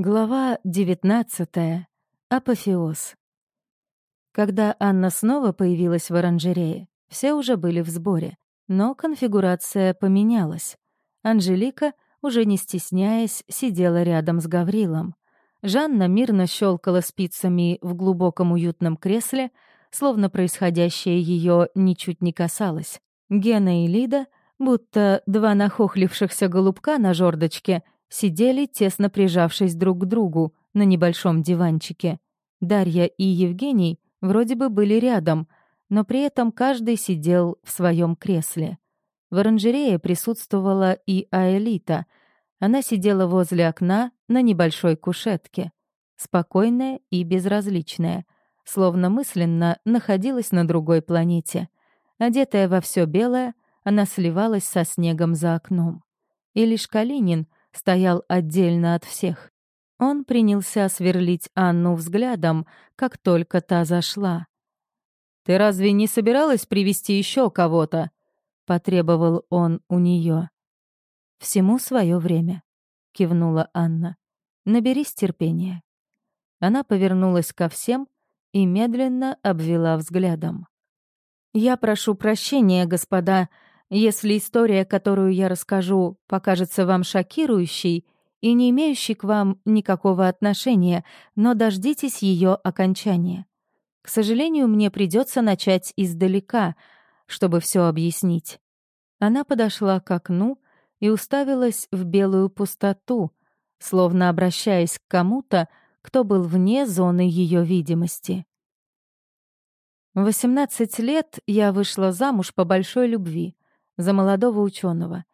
Глава 19. Апофеоз. Когда Анна снова появилась в оранжерее, все уже были в сборе, но конфигурация поменялась. Анжелика, уже не стесняясь, сидела рядом с Гаврилом. Жанна мирно щелкала спицами в глубоком уютном кресле, словно происходящее ее ничуть не касалось. Гена и Лида, будто два нахохлившихся голубка на жердочке — сидели, тесно прижавшись друг к другу, на небольшом диванчике. Дарья и Евгений вроде бы были рядом, но при этом каждый сидел в своем кресле. В оранжерее присутствовала и Аэлита. Она сидела возле окна на небольшой кушетке. Спокойная и безразличная, словно мысленно находилась на другой планете. Одетая во все белое, она сливалась со снегом за окном. И лишь Калинин — стоял отдельно от всех. Он принялся сверлить Анну взглядом, как только та зашла. «Ты разве не собиралась привести еще кого-то?» — потребовал он у нее. «Всему свое время», — кивнула Анна. «Наберись терпения». Она повернулась ко всем и медленно обвела взглядом. «Я прошу прощения, господа, если история, которую я расскажу, покажется вам шокирующей и не имеющей к вам никакого отношения, но дождитесь ее окончания. К сожалению, мне придется начать издалека, чтобы все объяснить. Она подошла к окну и уставилась в белую пустоту, словно обращаясь к кому-то, кто был вне зоны ее видимости. В 18 лет я вышла замуж по большой любви за молодого ученого,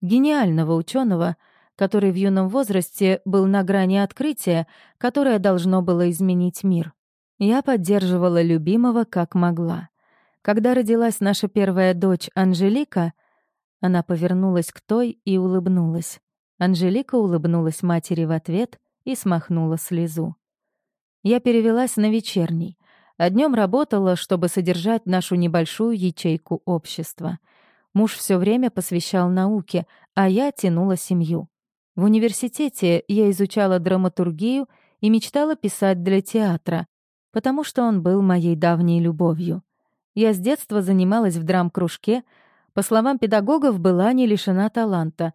гениального ученого, который в юном возрасте был на грани открытия, которое должно было изменить мир. Я поддерживала любимого как могла. Когда родилась наша первая дочь Анжелика, она повернулась к той и улыбнулась. Анжелика улыбнулась матери в ответ и смахнула слезу. Я перевелась на вечерний, а днем работала, чтобы содержать нашу небольшую ячейку общества — Муж все время посвящал науке, а я тянула семью. В университете я изучала драматургию и мечтала писать для театра, потому что он был моей давней любовью. Я с детства занималась в драм-кружке, по словам педагогов, была не лишена таланта,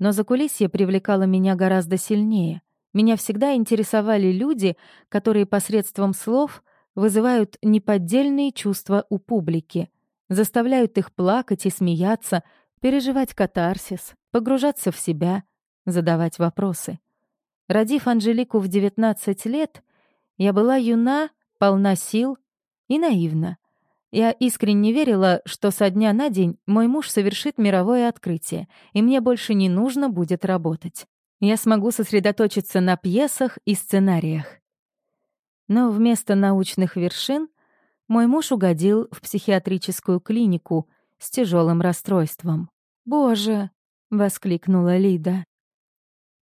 но закулисье привлекало меня гораздо сильнее. Меня всегда интересовали люди, которые посредством слов вызывают неподдельные чувства у публики — заставляют их плакать и смеяться, переживать катарсис, погружаться в себя, задавать вопросы. Родив Анжелику в 19 лет, я была юна, полна сил и наивна. Я искренне верила, что со дня на день мой муж совершит мировое открытие, и мне больше не нужно будет работать. Я смогу сосредоточиться на пьесах и сценариях. Но вместо научных вершин мой муж угодил в психиатрическую клинику с тяжелым расстройством. «Боже!» — воскликнула Лида.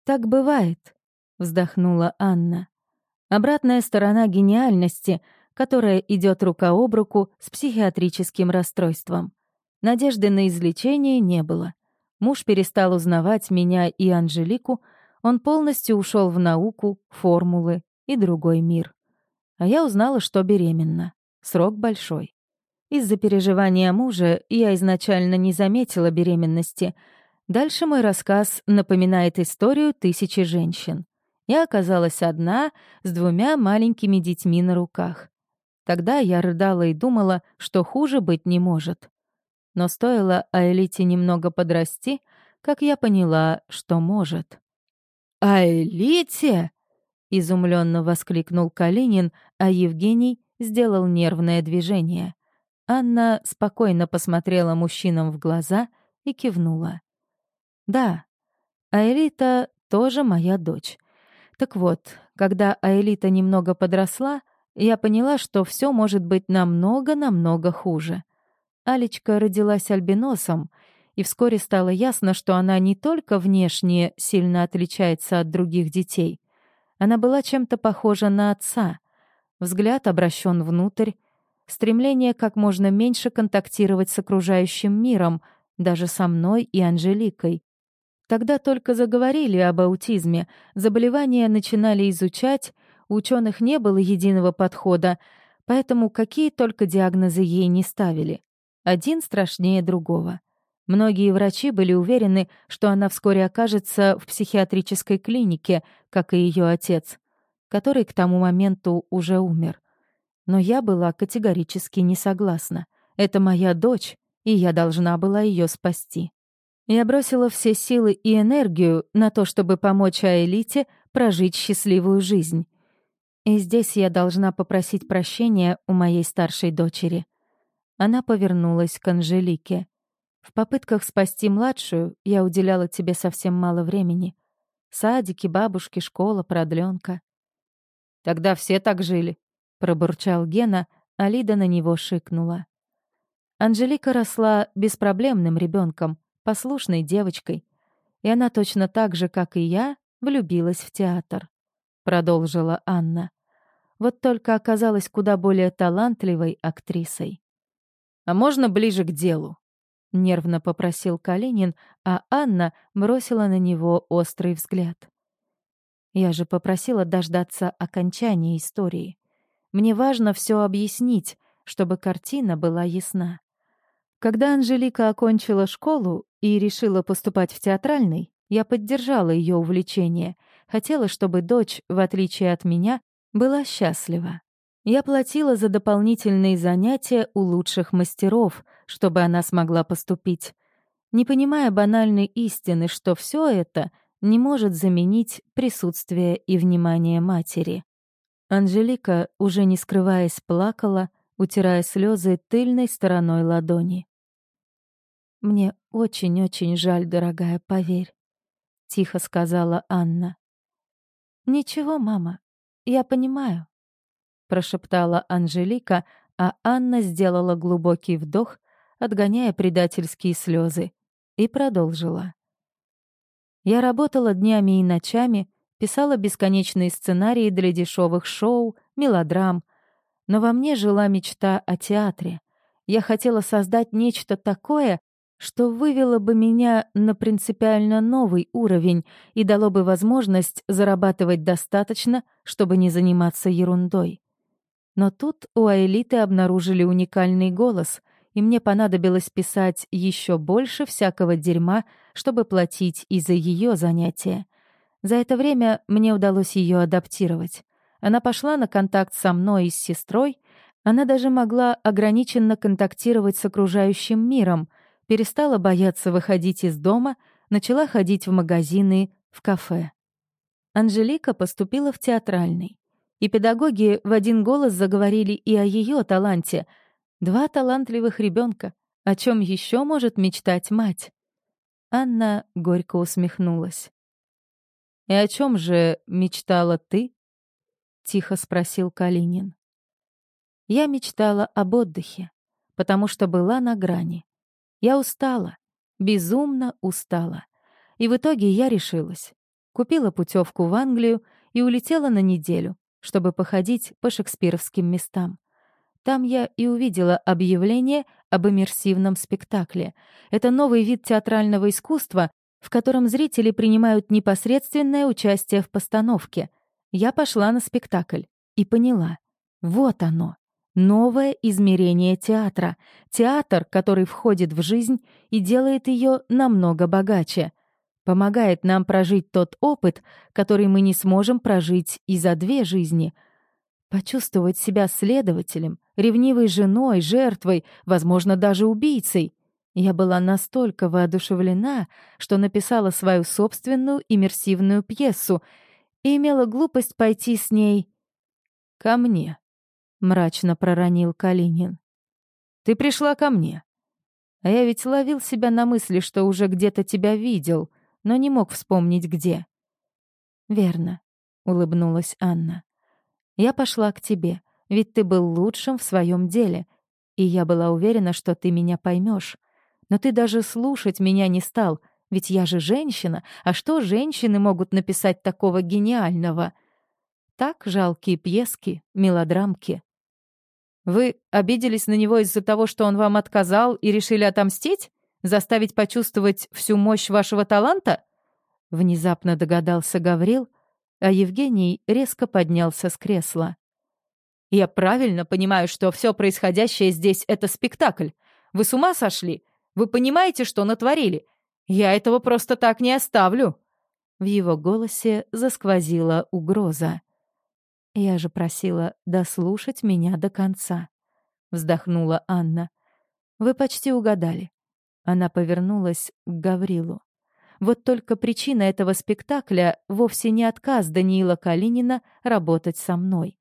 «Так бывает», — вздохнула Анна. «Обратная сторона гениальности, которая идет рука об руку с психиатрическим расстройством. Надежды на излечение не было. Муж перестал узнавать меня и Анжелику, он полностью ушел в науку, формулы и другой мир. А я узнала, что беременна. Срок большой. Из-за переживания мужа я изначально не заметила беременности. Дальше мой рассказ напоминает историю тысячи женщин. Я оказалась одна с двумя маленькими детьми на руках. Тогда я рыдала и думала, что хуже быть не может. Но стоило Аэлите немного подрасти, как я поняла, что может. «Аэлите!» — изумленно воскликнул Калинин, а Евгений сделал нервное движение. Анна спокойно посмотрела мужчинам в глаза и кивнула. «Да, Аэлита тоже моя дочь. Так вот, когда Аэлита немного подросла, я поняла, что все может быть намного-намного хуже. Алечка родилась альбиносом, и вскоре стало ясно, что она не только внешне сильно отличается от других детей. Она была чем-то похожа на отца, Взгляд обращен внутрь, стремление как можно меньше контактировать с окружающим миром, даже со мной и Анжеликой. Тогда только заговорили об аутизме, заболевания начинали изучать, у ученых не было единого подхода, поэтому какие только диагнозы ей не ставили. Один страшнее другого. Многие врачи были уверены, что она вскоре окажется в психиатрической клинике, как и ее отец, который к тому моменту уже умер. Но я была категорически не согласна. Это моя дочь, и я должна была ее спасти. Я бросила все силы и энергию на то, чтобы помочь Аэлите прожить счастливую жизнь. И здесь я должна попросить прощения у моей старшей дочери. Она повернулась к Анжелике. В попытках спасти младшую я уделяла тебе совсем мало времени. Садики, бабушки, школа, продленка. Тогда все так жили, пробурчал Гена, а Лида на него шикнула. Анжелика росла беспроблемным ребенком, послушной девочкой, и она точно так же, как и я, влюбилась в театр, продолжила Анна. Вот только оказалась куда более талантливой актрисой. А можно ближе к делу? нервно попросил Калинин, а Анна бросила на него острый взгляд. Я же попросила дождаться окончания истории. Мне важно все объяснить, чтобы картина была ясна. Когда Анжелика окончила школу и решила поступать в театральный, я поддержала ее увлечение, хотела, чтобы дочь, в отличие от меня, была счастлива. Я платила за дополнительные занятия у лучших мастеров, чтобы она смогла поступить, не понимая банальной истины, что все это не может заменить присутствие и внимание матери. Анжелика, уже не скрываясь, плакала, утирая слезы тыльной стороной ладони. «Мне очень-очень жаль, дорогая, поверь», — тихо сказала Анна. «Ничего, мама, я понимаю», — прошептала Анжелика, а Анна сделала глубокий вдох, отгоняя предательские слезы, и продолжила. «Я работала днями и ночами, писала бесконечные сценарии для дешевых шоу, мелодрам, но во мне жила мечта о театре. Я хотела создать нечто такое, что вывело бы меня на принципиально новый уровень и дало бы возможность зарабатывать достаточно, чтобы не заниматься ерундой. Но тут у Аэлиты обнаружили уникальный голос, и мне понадобилось писать еще больше всякого дерьма, чтобы платить и за ее занятия. За это время мне удалось ее адаптировать. Она пошла на контакт со мной и с сестрой, она даже могла ограниченно контактировать с окружающим миром, перестала бояться выходить из дома, начала ходить в магазины, в кафе. Анжелика поступила в театральный и педагоги в один голос заговорили и о ее таланте. Два талантливых ребенка. О чем еще может мечтать мать? Анна горько усмехнулась. «И о чем же мечтала ты?» — тихо спросил Калинин. «Я мечтала об отдыхе, потому что была на грани. Я устала, безумно устала. И в итоге я решилась. Купила путевку в Англию и улетела на неделю, чтобы походить по шекспировским местам. Там я и увидела объявление об иммерсивном спектакле. Это новый вид театрального искусства, в котором зрители принимают непосредственное участие в постановке. Я пошла на спектакль и поняла. Вот оно. Новое измерение театра. Театр, который входит в жизнь и делает ее намного богаче помогает нам прожить тот опыт, который мы не сможем прожить и за две жизни. Почувствовать себя следователем, ревнивой женой, жертвой, возможно, даже убийцей. Я была настолько воодушевлена, что написала свою собственную иммерсивную пьесу и имела глупость пойти с ней ко мне, мрачно проронил Калинин. Ты пришла ко мне. А я ведь ловил себя на мысли, что уже где-то тебя видел — но не мог вспомнить, где. «Верно», — улыбнулась Анна. «Я пошла к тебе, ведь ты был лучшим в своем деле, и я была уверена, что ты меня поймешь. Но ты даже слушать меня не стал, ведь я же женщина, а что женщины могут написать такого гениального?» Так жалкие пьески, мелодрамки. «Вы обиделись на него из-за того, что он вам отказал и решили отомстить?» Заставить почувствовать всю мощь вашего таланта?» Внезапно догадался Гаврил, а Евгений резко поднялся с кресла. «Я правильно понимаю, что все происходящее здесь — это спектакль. Вы с ума сошли? Вы понимаете, что натворили? Я этого просто так не оставлю!» В его голосе засквозила угроза. «Я же просила дослушать меня до конца», — вздохнула Анна. «Вы почти угадали». Она повернулась к Гаврилу. Вот только причина этого спектакля вовсе не отказ Даниила Калинина работать со мной.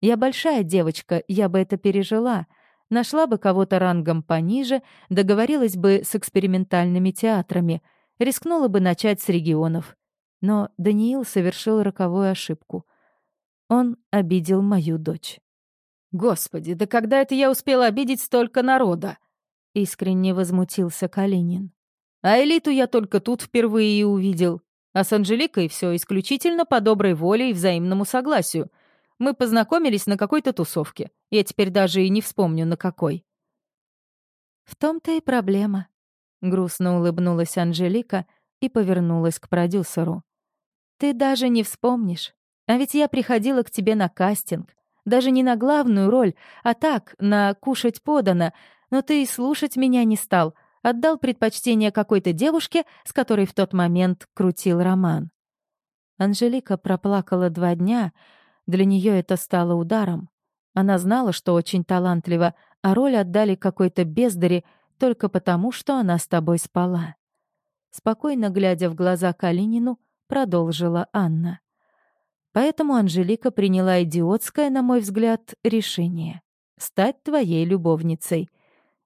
Я большая девочка, я бы это пережила. Нашла бы кого-то рангом пониже, договорилась бы с экспериментальными театрами, рискнула бы начать с регионов. Но Даниил совершил роковую ошибку. Он обидел мою дочь. «Господи, да когда это я успела обидеть столько народа?» — искренне возмутился Калинин. А элиту я только тут впервые и увидел. А с Анжеликой все исключительно по доброй воле и взаимному согласию. Мы познакомились на какой-то тусовке. Я теперь даже и не вспомню, на какой. В том-то и проблема. Грустно улыбнулась Анжелика и повернулась к продюсеру. Ты даже не вспомнишь. А ведь я приходила к тебе на кастинг. Даже не на главную роль, а так, на «кушать подано», но ты и слушать меня не стал — отдал предпочтение какой-то девушке, с которой в тот момент крутил роман. Анжелика проплакала два дня, для нее это стало ударом. Она знала, что очень талантлива, а роль отдали какой-то бездаре только потому, что она с тобой спала. Спокойно глядя в глаза Калинину, продолжила Анна. Поэтому Анжелика приняла идиотское, на мой взгляд, решение — стать твоей любовницей —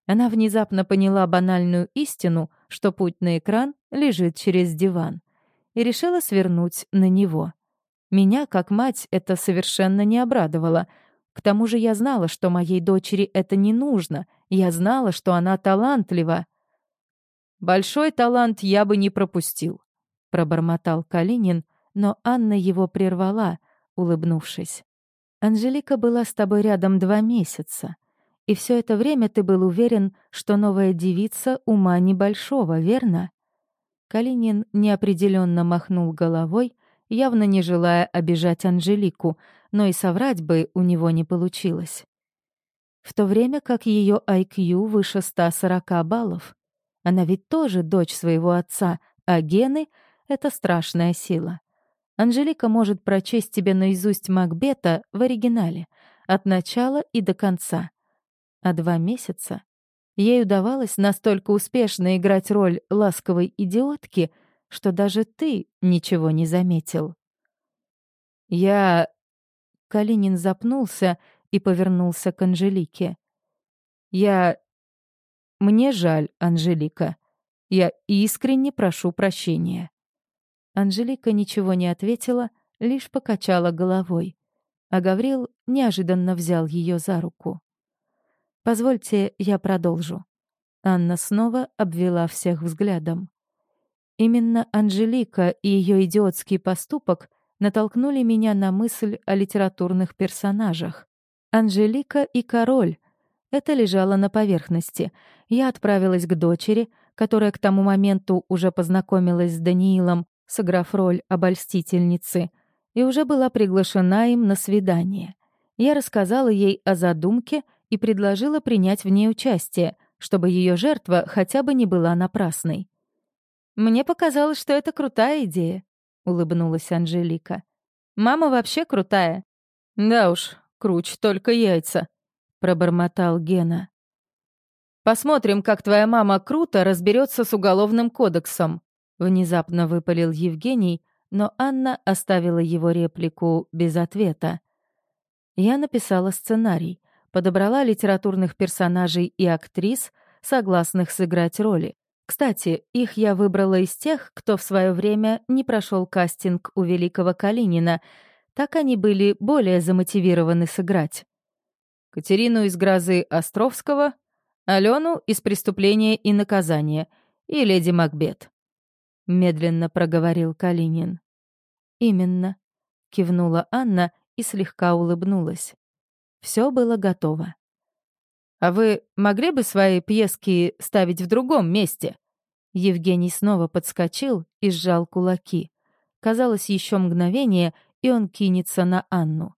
она внезапно поняла банальную истину, что путь на экран лежит через диван, и решила свернуть на него. Меня, как мать, это совершенно не обрадовало. К тому же я знала, что моей дочери это не нужно. Я знала, что она талантлива. «Большой талант я бы не пропустил», — пробормотал Калинин, но Анна его прервала, улыбнувшись. «Анжелика была с тобой рядом два месяца. И все это время ты был уверен, что новая девица ума небольшого, верно?» Калинин неопределенно махнул головой, явно не желая обижать Анжелику, но и соврать бы у него не получилось. В то время как ее IQ выше 140 баллов. Она ведь тоже дочь своего отца, а гены — это страшная сила. Анжелика может прочесть тебе наизусть Макбета в оригинале, от начала и до конца — а два месяца ей удавалось настолько успешно играть роль ласковой идиотки, что даже ты ничего не заметил. Я... Калинин запнулся и повернулся к Анжелике. Я... Мне жаль, Анжелика. Я искренне прошу прощения. Анжелика ничего не ответила, лишь покачала головой, а Гаврил неожиданно взял ее за руку. Позвольте, я продолжу. Анна снова обвела всех взглядом. Именно Анжелика и ее идиотский поступок натолкнули меня на мысль о литературных персонажах. Анжелика и король. Это лежало на поверхности. Я отправилась к дочери, которая к тому моменту уже познакомилась с Даниилом, сыграв роль обольстительницы, и уже была приглашена им на свидание. Я рассказала ей о задумке и предложила принять в ней участие, чтобы ее жертва хотя бы не была напрасной. «Мне показалось, что это крутая идея», — улыбнулась Анжелика. «Мама вообще крутая». «Да уж, круч только яйца», — пробормотал Гена. «Посмотрим, как твоя мама круто разберется с уголовным кодексом», — внезапно выпалил Евгений, но Анна оставила его реплику без ответа. Я написала сценарий подобрала литературных персонажей и актрис, согласных сыграть роли. Кстати, их я выбрала из тех, кто в свое время не прошел кастинг у великого Калинина. Так они были более замотивированы сыграть. Катерину из «Грозы» Островского, Алену из «Преступления и наказания» и леди Макбет. Медленно проговорил Калинин. «Именно», — кивнула Анна и слегка улыбнулась. Все было готово. «А вы могли бы свои пьески ставить в другом месте?» Евгений снова подскочил и сжал кулаки. Казалось, еще мгновение, и он кинется на Анну.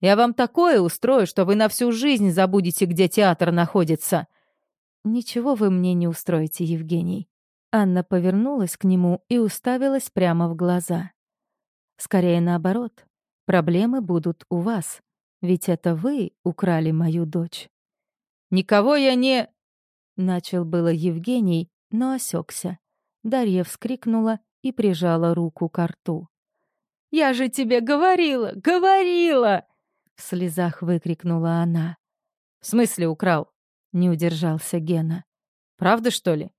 «Я вам такое устрою, что вы на всю жизнь забудете, где театр находится!» «Ничего вы мне не устроите, Евгений». Анна повернулась к нему и уставилась прямо в глаза. «Скорее наоборот. Проблемы будут у вас, ведь это вы украли мою дочь». «Никого я не...» Начал было Евгений, но осекся. Дарья вскрикнула и прижала руку к рту. «Я же тебе говорила, говорила!» В слезах выкрикнула она. «В смысле украл?» Не удержался Гена. «Правда, что ли?»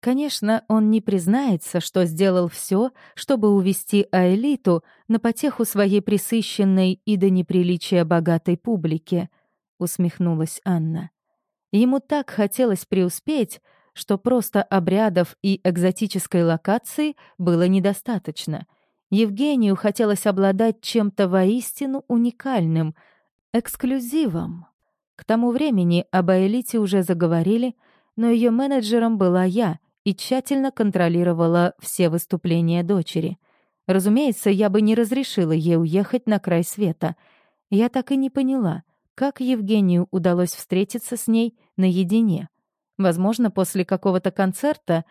Конечно, он не признается, что сделал все, чтобы увести Аэлиту на потеху своей присыщенной и до неприличия богатой публике, усмехнулась Анна. Ему так хотелось преуспеть, что просто обрядов и экзотической локации было недостаточно. Евгению хотелось обладать чем-то воистину уникальным, эксклюзивом. К тому времени об Аэлите уже заговорили, но ее менеджером была я и тщательно контролировала все выступления дочери. Разумеется, я бы не разрешила ей уехать на край света. Я так и не поняла, как Евгению удалось встретиться с ней наедине. Возможно, после какого-то концерта,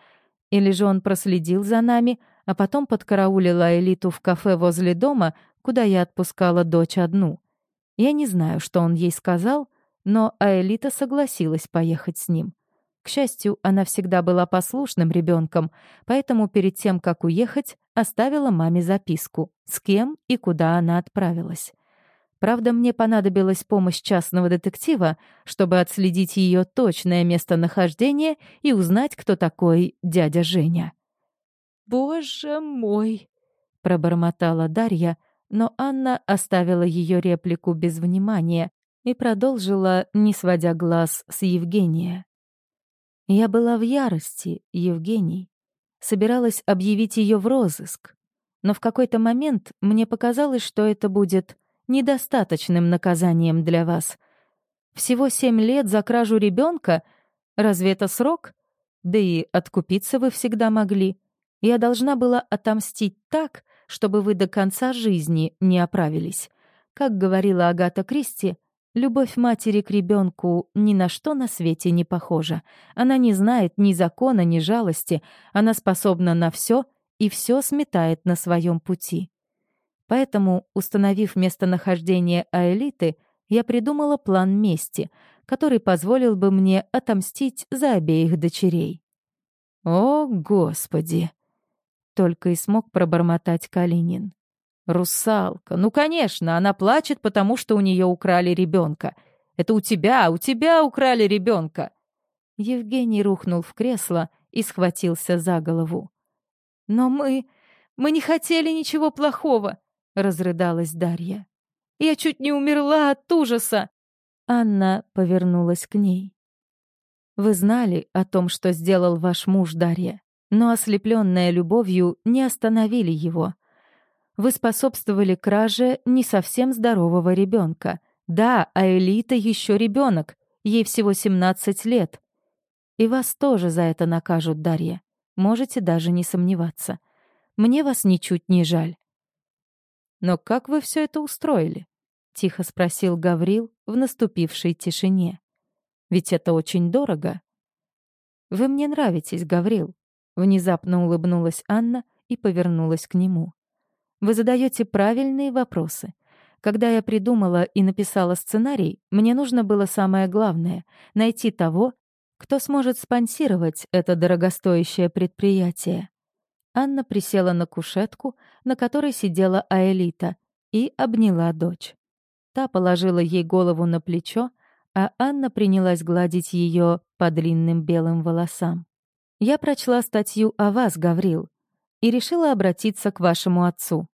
или же он проследил за нами, а потом подкараулил Элиту в кафе возле дома, куда я отпускала дочь одну. Я не знаю, что он ей сказал, но Аэлита согласилась поехать с ним. К счастью, она всегда была послушным ребенком, поэтому перед тем, как уехать, оставила маме записку, с кем и куда она отправилась. Правда, мне понадобилась помощь частного детектива, чтобы отследить ее точное местонахождение и узнать, кто такой дядя Женя. «Боже мой!» — пробормотала Дарья, но Анна оставила ее реплику без внимания и продолжила, не сводя глаз с Евгения. Я была в ярости, Евгений. Собиралась объявить ее в розыск. Но в какой-то момент мне показалось, что это будет недостаточным наказанием для вас. Всего семь лет за кражу ребенка? Разве это срок? Да и откупиться вы всегда могли. Я должна была отомстить так, чтобы вы до конца жизни не оправились. Как говорила Агата Кристи, Любовь матери к ребенку ни на что на свете не похожа. Она не знает ни закона, ни жалости. Она способна на все и все сметает на своем пути. Поэтому, установив местонахождение Аэлиты, я придумала план мести, который позволил бы мне отомстить за обеих дочерей. «О, Господи!» — только и смог пробормотать Калинин. «Русалка. Ну, конечно, она плачет, потому что у нее украли ребенка. Это у тебя, у тебя украли ребенка!» Евгений рухнул в кресло и схватился за голову. «Но мы... мы не хотели ничего плохого!» — разрыдалась Дарья. «Я чуть не умерла от ужаса!» Анна повернулась к ней. «Вы знали о том, что сделал ваш муж, Дарья, но, ослепленная любовью, не остановили его. Вы способствовали краже не совсем здорового ребенка. Да, а Элита еще ребенок, ей всего 17 лет. И вас тоже за это накажут, Дарья. Можете даже не сомневаться. Мне вас ничуть не жаль. «Но как вы все это устроили?» — тихо спросил Гаврил в наступившей тишине. «Ведь это очень дорого». «Вы мне нравитесь, Гаврил», — внезапно улыбнулась Анна и повернулась к нему. Вы задаете правильные вопросы. Когда я придумала и написала сценарий, мне нужно было самое главное — найти того, кто сможет спонсировать это дорогостоящее предприятие. Анна присела на кушетку, на которой сидела Аэлита, и обняла дочь. Та положила ей голову на плечо, а Анна принялась гладить ее по длинным белым волосам. «Я прочла статью о вас, Гаврил, и решила обратиться к вашему отцу».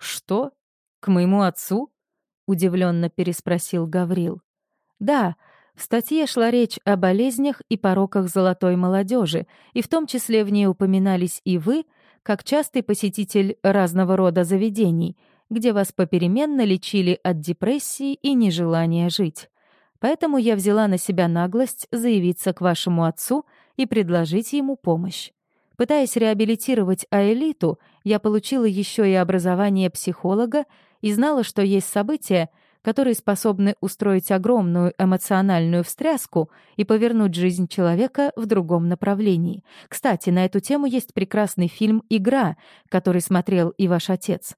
«Что? К моему отцу?» — удивленно переспросил Гаврил. «Да, в статье шла речь о болезнях и пороках золотой молодежи, и в том числе в ней упоминались и вы, как частый посетитель разного рода заведений, где вас попеременно лечили от депрессии и нежелания жить. Поэтому я взяла на себя наглость заявиться к вашему отцу и предложить ему помощь. Пытаясь реабилитировать Аэлиту, я получила еще и образование психолога и знала, что есть события, которые способны устроить огромную эмоциональную встряску и повернуть жизнь человека в другом направлении. Кстати, на эту тему есть прекрасный фильм «Игра», который смотрел и ваш отец.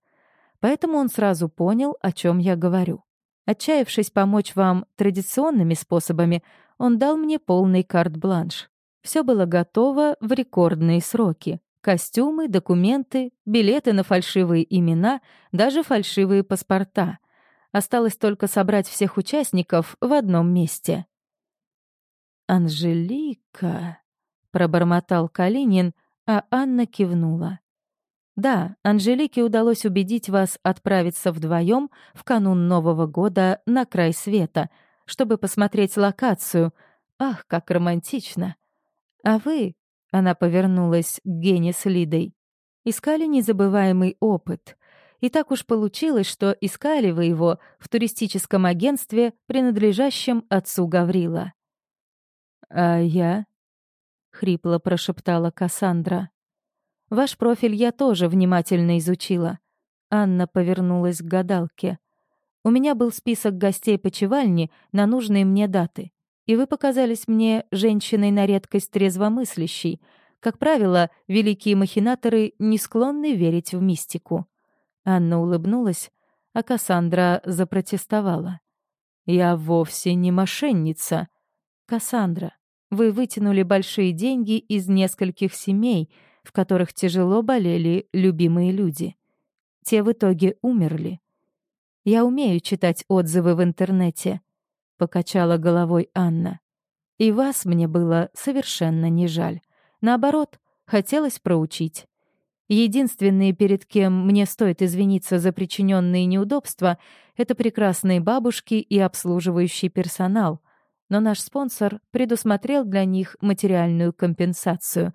Поэтому он сразу понял, о чем я говорю. Отчаявшись помочь вам традиционными способами, он дал мне полный карт-бланш. Все было готово в рекордные сроки. Костюмы, документы, билеты на фальшивые имена, даже фальшивые паспорта. Осталось только собрать всех участников в одном месте. «Анжелика», — пробормотал Калинин, а Анна кивнула. «Да, Анжелике удалось убедить вас отправиться вдвоем в канун Нового года на край света, чтобы посмотреть локацию. Ах, как романтично!» А вы, она повернулась к Гене с Лидой, искали незабываемый опыт. И так уж получилось, что искали вы его в туристическом агентстве, принадлежащем отцу Гаврила. «А я?» — хрипло прошептала Кассандра. «Ваш профиль я тоже внимательно изучила». Анна повернулась к гадалке. «У меня был список гостей почевальни на нужные мне даты и вы показались мне женщиной на редкость трезвомыслящей. Как правило, великие махинаторы не склонны верить в мистику». Анна улыбнулась, а Кассандра запротестовала. «Я вовсе не мошенница. Кассандра, вы вытянули большие деньги из нескольких семей, в которых тяжело болели любимые люди. Те в итоге умерли. Я умею читать отзывы в интернете покачала головой Анна. И вас мне было совершенно не жаль. Наоборот, хотелось проучить. Единственные, перед кем мне стоит извиниться за причиненные неудобства, это прекрасные бабушки и обслуживающий персонал. Но наш спонсор предусмотрел для них материальную компенсацию.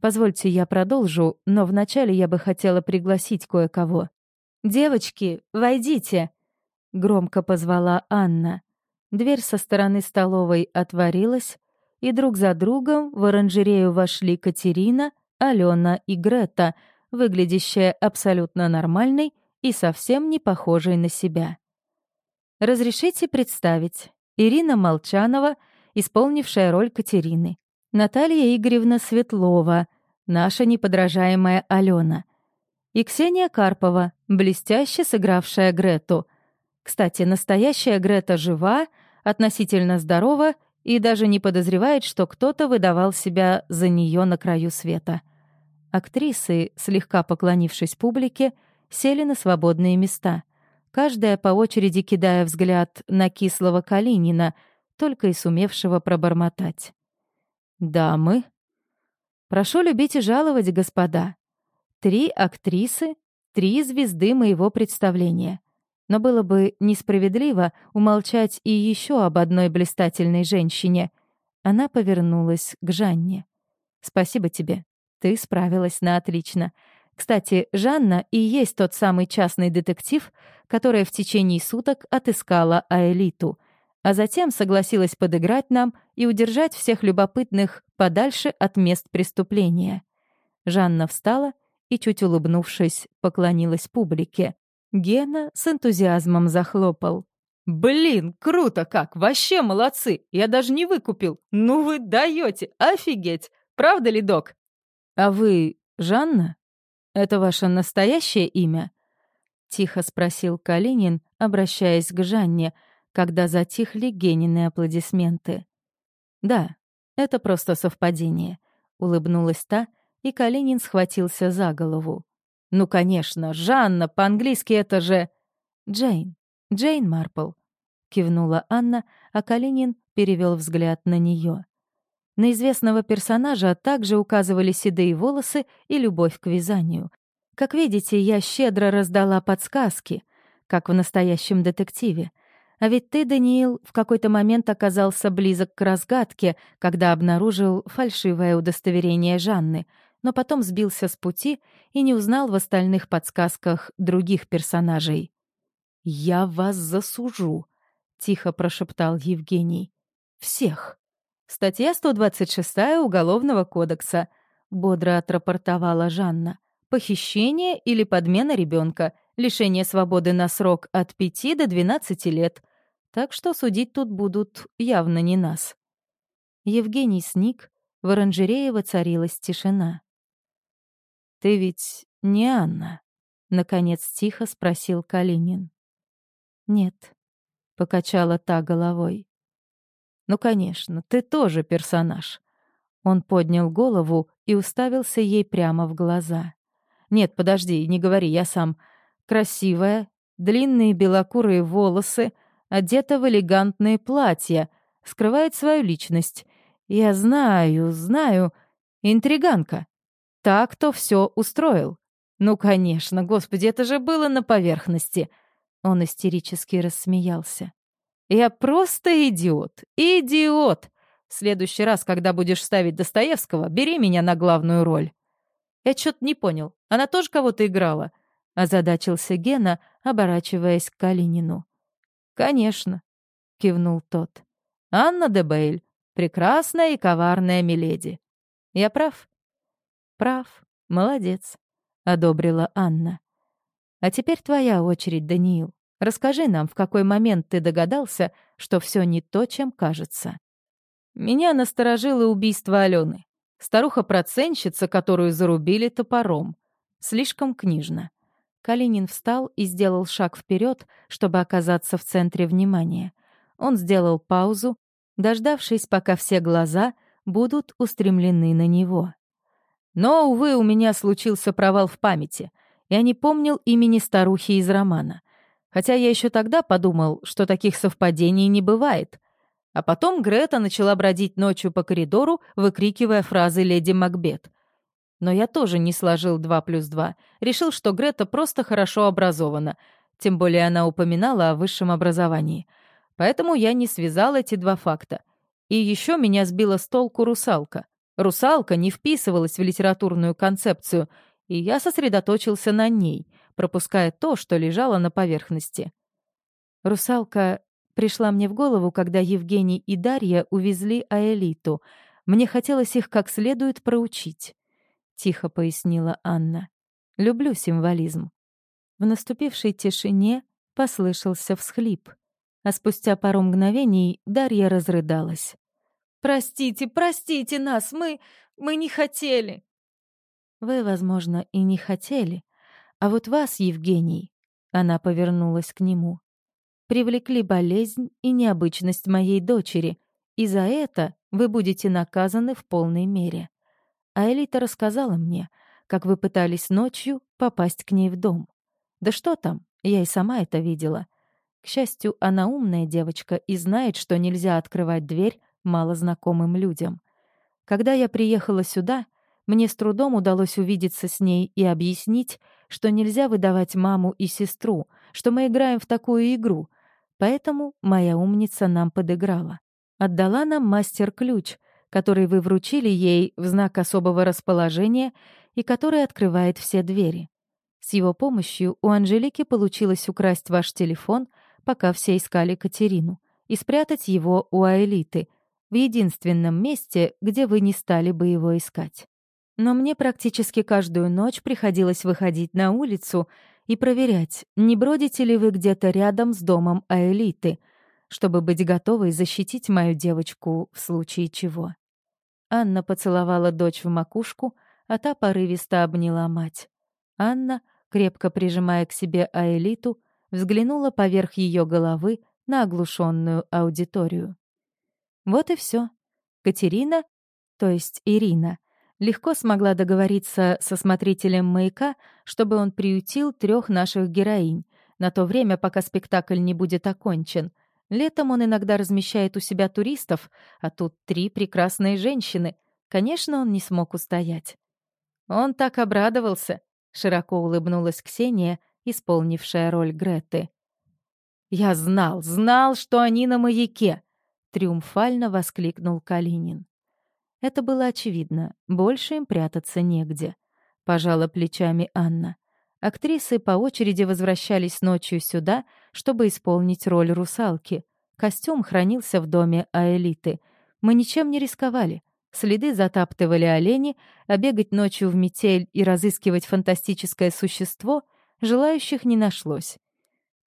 Позвольте, я продолжу, но вначале я бы хотела пригласить кое-кого. «Девочки, войдите!» — громко позвала Анна. Дверь со стороны столовой отворилась, и друг за другом в оранжерею вошли Катерина, Алена и Грета, выглядящая абсолютно нормальной и совсем не похожей на себя. Разрешите представить. Ирина Молчанова, исполнившая роль Катерины. Наталья Игоревна Светлова, наша неподражаемая Алена. И Ксения Карпова, блестяще сыгравшая Грету. Кстати, настоящая Грета жива — относительно здорова и даже не подозревает, что кто-то выдавал себя за нее на краю света. Актрисы, слегка поклонившись публике, сели на свободные места, каждая по очереди кидая взгляд на кислого Калинина, только и сумевшего пробормотать. «Дамы, прошу любить и жаловать, господа. Три актрисы, три звезды моего представления. Но было бы несправедливо умолчать и еще об одной блистательной женщине. Она повернулась к Жанне. «Спасибо тебе. Ты справилась на отлично. Кстати, Жанна и есть тот самый частный детектив, которая в течение суток отыскала Аэлиту, а затем согласилась подыграть нам и удержать всех любопытных подальше от мест преступления». Жанна встала и, чуть улыбнувшись, поклонилась публике. Гена с энтузиазмом захлопал. «Блин, круто как! Вообще молодцы! Я даже не выкупил! Ну вы даете! Офигеть! Правда ли, док?» «А вы Жанна? Это ваше настоящее имя?» Тихо спросил Калинин, обращаясь к Жанне, когда затихли Генины аплодисменты. «Да, это просто совпадение», — улыбнулась та, и Калинин схватился за голову. Ну, конечно, Жанна, по-английски это же... Джейн. Джейн Марпл. Кивнула Анна, а Калинин перевел взгляд на нее. На известного персонажа также указывали седые волосы и любовь к вязанию. Как видите, я щедро раздала подсказки, как в настоящем детективе. А ведь ты, Даниил, в какой-то момент оказался близок к разгадке, когда обнаружил фальшивое удостоверение Жанны — но потом сбился с пути и не узнал в остальных подсказках других персонажей. «Я вас засужу», — тихо прошептал Евгений. «Всех». Статья 126 Уголовного кодекса. — бодро отрапортовала Жанна. «Похищение или подмена ребенка, лишение свободы на срок от 5 до 12 лет. Так что судить тут будут явно не нас». Евгений сник, в оранжерее воцарилась тишина. «Ты ведь не Анна?» — наконец тихо спросил Калинин. «Нет», — покачала та головой. «Ну, конечно, ты тоже персонаж». Он поднял голову и уставился ей прямо в глаза. «Нет, подожди, не говори, я сам. Красивая, длинные белокурые волосы, одета в элегантные платья, скрывает свою личность. Я знаю, знаю. Интриганка. Так, кто все устроил. Ну, конечно, господи, это же было на поверхности». Он истерически рассмеялся. «Я просто идиот! Идиот! В следующий раз, когда будешь ставить Достоевского, бери меня на главную роль». «Я что-то не понял. Она тоже кого-то играла?» — озадачился Гена, оборачиваясь к Калинину. «Конечно», — кивнул тот. «Анна де Бейль, прекрасная и коварная миледи. Я прав?» «Прав. Молодец», — одобрила Анна. «А теперь твоя очередь, Даниил. Расскажи нам, в какой момент ты догадался, что все не то, чем кажется». Меня насторожило убийство Алены. Старуха-проценщица, которую зарубили топором. Слишком книжно. Калинин встал и сделал шаг вперед, чтобы оказаться в центре внимания. Он сделал паузу, дождавшись, пока все глаза будут устремлены на него. Но, увы, у меня случился провал в памяти. Я не помнил имени старухи из романа. Хотя я еще тогда подумал, что таких совпадений не бывает. А потом Грета начала бродить ночью по коридору, выкрикивая фразы леди Макбет. Но я тоже не сложил два плюс два. Решил, что Грета просто хорошо образована. Тем более она упоминала о высшем образовании. Поэтому я не связал эти два факта. И еще меня сбила с толку русалка. Русалка не вписывалась в литературную концепцию, и я сосредоточился на ней, пропуская то, что лежало на поверхности. Русалка пришла мне в голову, когда Евгений и Дарья увезли Аэлиту. Мне хотелось их как следует проучить. Тихо пояснила Анна. Люблю символизм. В наступившей тишине послышался всхлип, а спустя пару мгновений Дарья разрыдалась. Простите, простите нас, мы... мы не хотели». «Вы, возможно, и не хотели. А вот вас, Евгений...» Она повернулась к нему. «Привлекли болезнь и необычность моей дочери, и за это вы будете наказаны в полной мере. А Элита рассказала мне, как вы пытались ночью попасть к ней в дом. Да что там, я и сама это видела. К счастью, она умная девочка и знает, что нельзя открывать дверь малознакомым людям. Когда я приехала сюда, мне с трудом удалось увидеться с ней и объяснить, что нельзя выдавать маму и сестру, что мы играем в такую игру. Поэтому моя умница нам подыграла. Отдала нам мастер-ключ, который вы вручили ей в знак особого расположения и который открывает все двери. С его помощью у Анжелики получилось украсть ваш телефон, пока все искали Катерину, и спрятать его у Аэлиты, в единственном месте, где вы не стали бы его искать. Но мне практически каждую ночь приходилось выходить на улицу и проверять, не бродите ли вы где-то рядом с домом Аэлиты, чтобы быть готовой защитить мою девочку в случае чего. Анна поцеловала дочь в макушку, а та порывисто обняла мать. Анна, крепко прижимая к себе Аэлиту, взглянула поверх ее головы на оглушенную аудиторию. Вот и все. Катерина, то есть Ирина, легко смогла договориться со смотрителем маяка, чтобы он приютил трех наших героинь, на то время, пока спектакль не будет окончен. Летом он иногда размещает у себя туристов, а тут три прекрасные женщины. Конечно, он не смог устоять. Он так обрадовался, широко улыбнулась Ксения, исполнившая роль Греты. «Я знал, знал, что они на маяке!» Триумфально воскликнул Калинин. Это было очевидно, больше им прятаться негде. Пожала плечами Анна. Актрисы по очереди возвращались ночью сюда, чтобы исполнить роль русалки. Костюм хранился в доме Аэлиты. Мы ничем не рисковали. Следы затаптывали олени, а бегать ночью в метель и разыскивать фантастическое существо желающих не нашлось.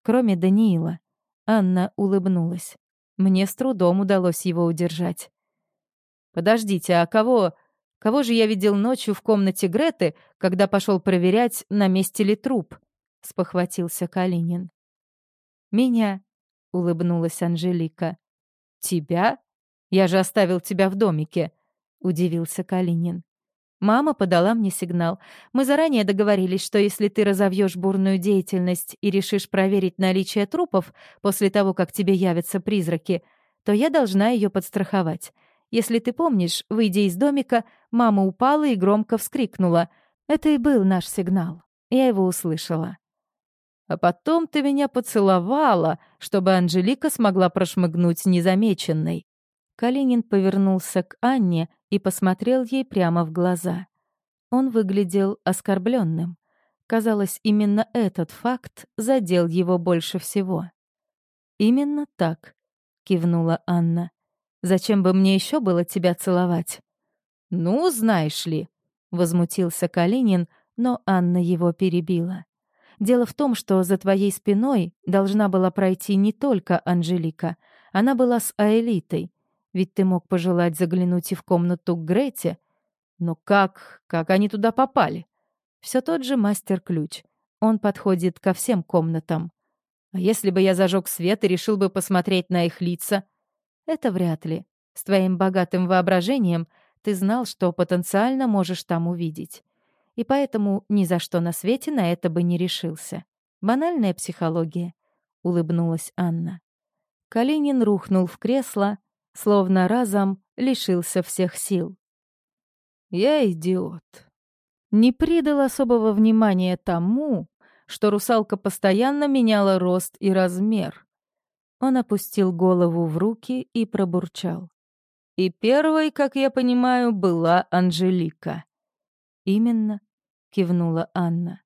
Кроме Даниила. Анна улыбнулась. Мне с трудом удалось его удержать. «Подождите, а кого... Кого же я видел ночью в комнате Греты, когда пошел проверять, на месте ли труп?» — спохватился Калинин. «Меня», — улыбнулась Анжелика. «Тебя? Я же оставил тебя в домике», — удивился Калинин. Мама подала мне сигнал. Мы заранее договорились, что если ты разовьешь бурную деятельность и решишь проверить наличие трупов после того, как тебе явятся призраки, то я должна ее подстраховать. Если ты помнишь, выйдя из домика, мама упала и громко вскрикнула. Это и был наш сигнал. Я его услышала. А потом ты меня поцеловала, чтобы Анжелика смогла прошмыгнуть незамеченной. Калинин повернулся к Анне и посмотрел ей прямо в глаза. Он выглядел оскорбленным. Казалось, именно этот факт задел его больше всего. «Именно так», — кивнула Анна. «Зачем бы мне еще было тебя целовать?» «Ну, знаешь ли», — возмутился Калинин, но Анна его перебила. Дело в том, что за твоей спиной должна была пройти не только Анжелика. Она была с Аэлитой. Ведь ты мог пожелать заглянуть и в комнату к Грете. Но как, как они туда попали? Все тот же мастер-ключ. Он подходит ко всем комнатам. А если бы я зажег свет и решил бы посмотреть на их лица? Это вряд ли. С твоим богатым воображением ты знал, что потенциально можешь там увидеть и поэтому ни за что на свете на это бы не решился. Банальная психология, — улыбнулась Анна. Калинин рухнул в кресло, словно разом лишился всех сил. «Я идиот. Не придал особого внимания тому, что русалка постоянно меняла рост и размер». Он опустил голову в руки и пробурчал. И первой, как я понимаю, была Анжелика. Именно. — кивнула Анна.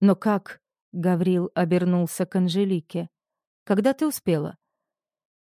«Но как?» — Гаврил обернулся к Анжелике. «Когда ты успела?»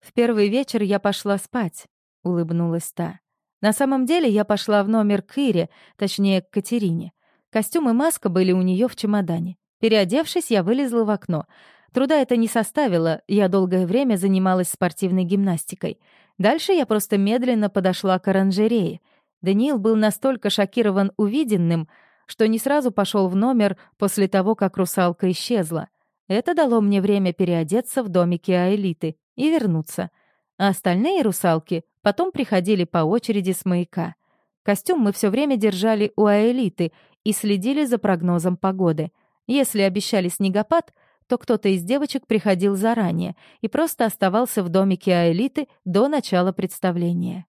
«В первый вечер я пошла спать», — улыбнулась та. «На самом деле я пошла в номер к Ире, точнее, к Катерине. Костюм и маска были у нее в чемодане. Переодевшись, я вылезла в окно. Труда это не составило, я долгое время занималась спортивной гимнастикой. Дальше я просто медленно подошла к оранжерее. Даниил был настолько шокирован увиденным, что не сразу пошел в номер после того, как русалка исчезла. Это дало мне время переодеться в домике Аэлиты и вернуться. А остальные русалки потом приходили по очереди с маяка. Костюм мы все время держали у Аэлиты и следили за прогнозом погоды. Если обещали снегопад, то кто-то из девочек приходил заранее и просто оставался в домике Аэлиты до начала представления.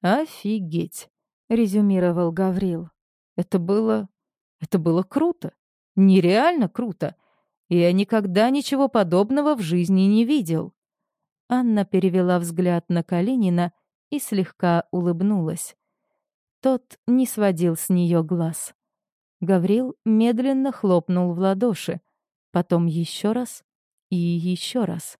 «Офигеть!» — резюмировал Гаврил. Это было... это было круто. Нереально круто. Я никогда ничего подобного в жизни не видел. Анна перевела взгляд на Калинина и слегка улыбнулась. Тот не сводил с нее глаз. Гаврил медленно хлопнул в ладоши, потом еще раз и еще раз.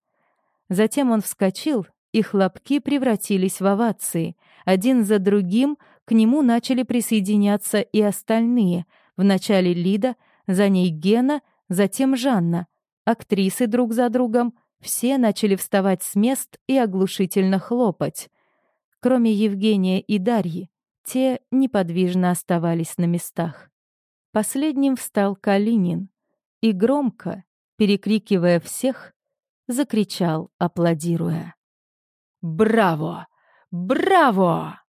Затем он вскочил, и хлопки превратились в овации. Один за другим к нему начали присоединяться и остальные. Вначале Лида, за ней Гена, затем Жанна. Актрисы друг за другом. Все начали вставать с мест и оглушительно хлопать. Кроме Евгения и Дарьи, те неподвижно оставались на местах. Последним встал Калинин и громко, перекрикивая всех, закричал, аплодируя. «Браво! Браво!»